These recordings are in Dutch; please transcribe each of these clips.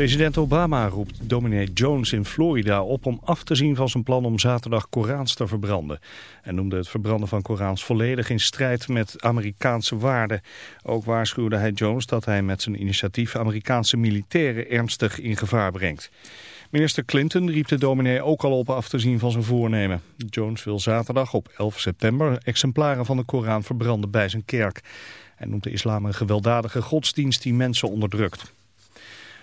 President Obama roept dominee Jones in Florida op om af te zien van zijn plan om zaterdag Korans te verbranden. En noemde het verbranden van Korans volledig in strijd met Amerikaanse waarden. Ook waarschuwde hij Jones dat hij met zijn initiatief Amerikaanse militairen ernstig in gevaar brengt. Minister Clinton riep de dominee ook al op af te zien van zijn voornemen. Jones wil zaterdag op 11 september exemplaren van de Koran verbranden bij zijn kerk. Hij noemt de islam een gewelddadige godsdienst die mensen onderdrukt.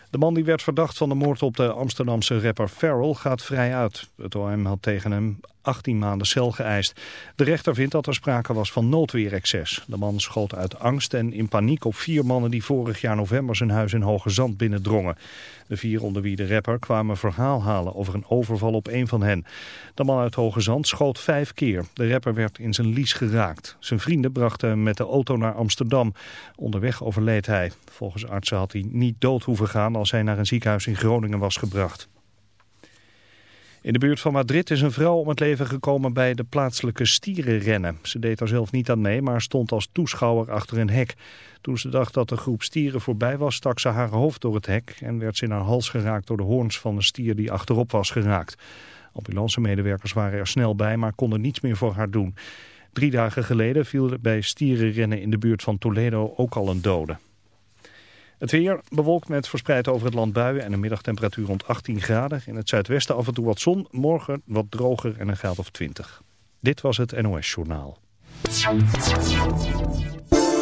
De man die werd verdacht van de moord op de Amsterdamse rapper Farrell gaat vrij uit. Het OM had tegen hem 18 maanden cel geëist. De rechter vindt dat er sprake was van noodweerexces. De man schoot uit angst en in paniek op vier mannen die vorig jaar november zijn huis in Hoge Zand binnendrongen. De vier onder wie de rapper kwamen verhaal halen over een overval op een van hen. De man uit Hoge Zand schoot vijf keer. De rapper werd in zijn lies geraakt. Zijn vrienden brachten hem met de auto naar Amsterdam. Onderweg overleed hij. Volgens artsen had hij niet dood hoeven gaan als hij naar een ziekenhuis in Groningen was gebracht. In de buurt van Madrid is een vrouw om het leven gekomen bij de plaatselijke stierenrennen. Ze deed er zelf niet aan mee, maar stond als toeschouwer achter een hek. Toen ze dacht dat de groep stieren voorbij was, stak ze haar hoofd door het hek... en werd ze in haar hals geraakt door de hoorns van een stier die achterop was geraakt. Ambulance-medewerkers waren er snel bij, maar konden niets meer voor haar doen. Drie dagen geleden viel bij stierenrennen in de buurt van Toledo ook al een dode. Het weer bewolkt met verspreid over het land buien en een middagtemperatuur rond 18 graden. In het zuidwesten af en toe wat zon, morgen wat droger en een graad of 20. Dit was het NOS Journaal.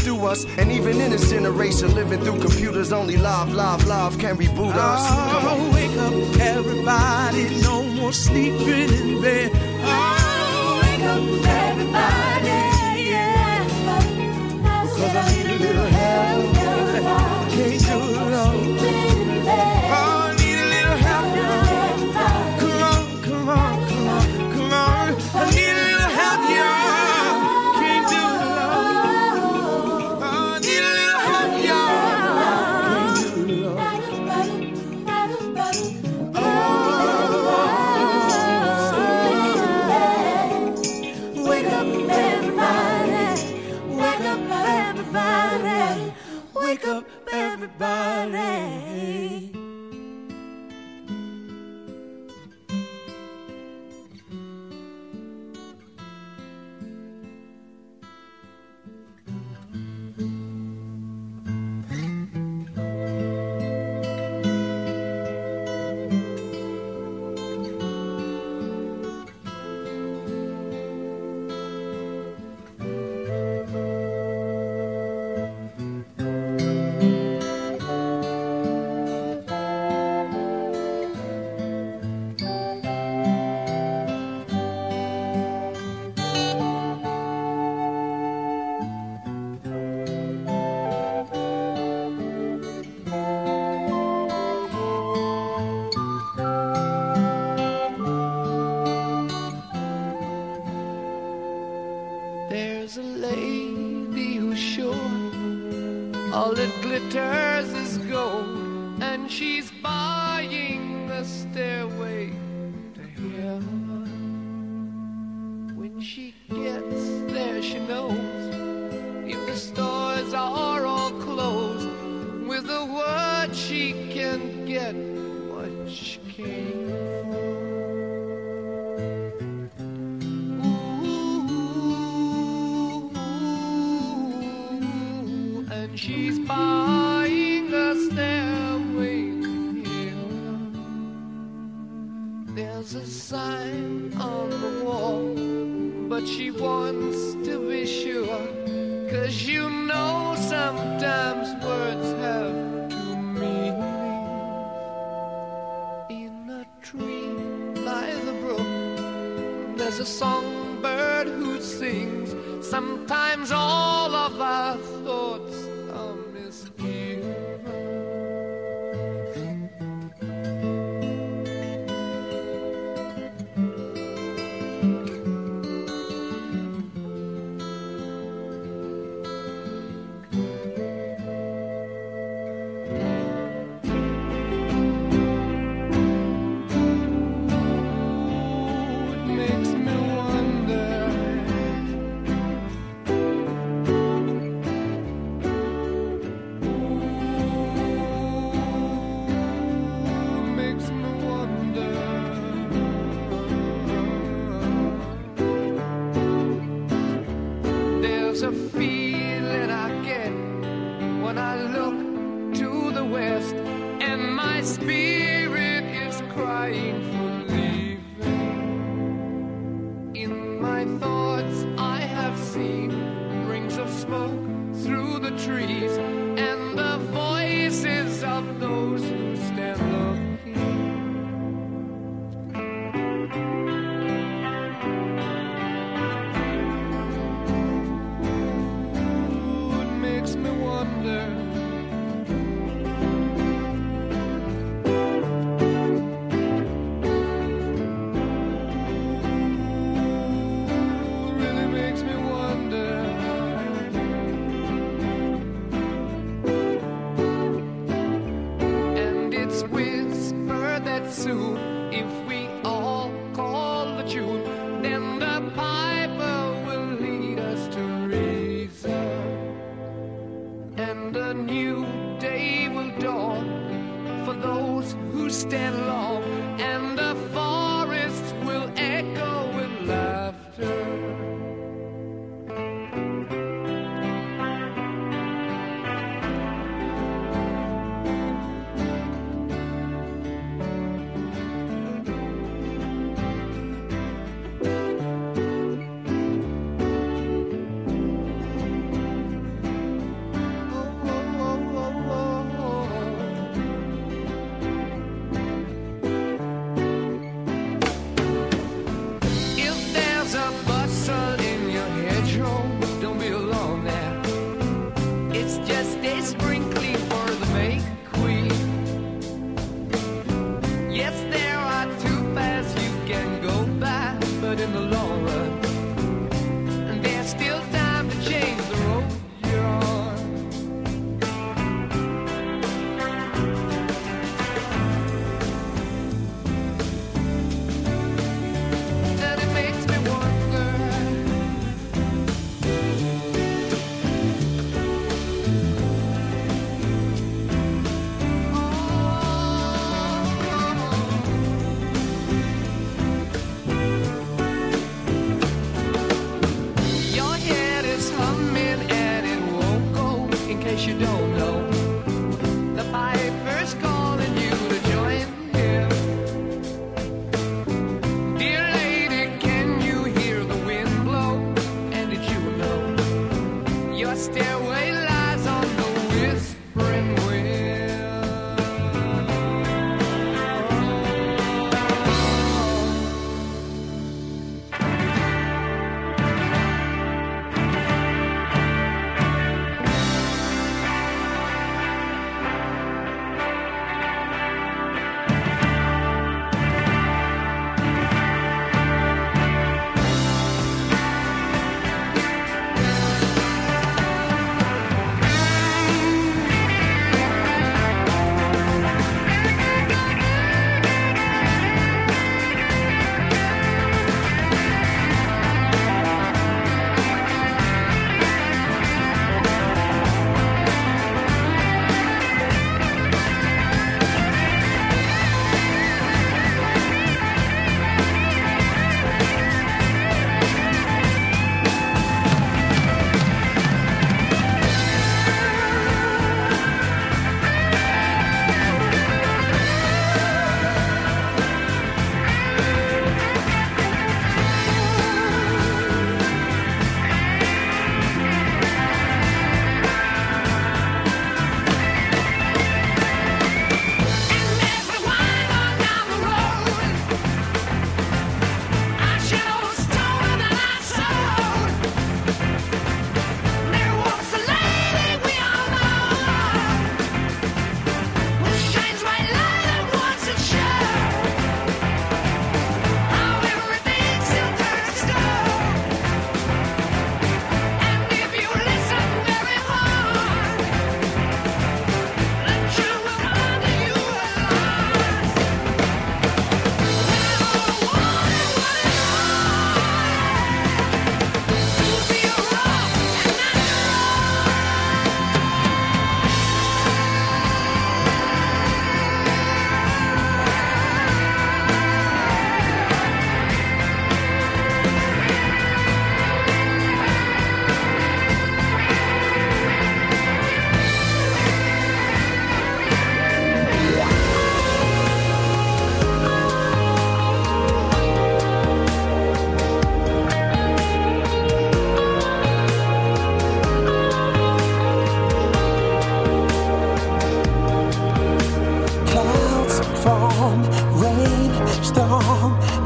through us. And even in this generation, living through computers, only live, live, live can reboot us. Oh, Come on. wake up, everybody. No more sleeping in bed. Oh, wake up, everybody. Yeah. Cause I need a little help. bare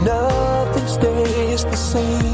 nothing stays the same.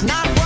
It's not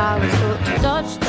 I was taught to dodge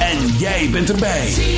En jij bent erbij.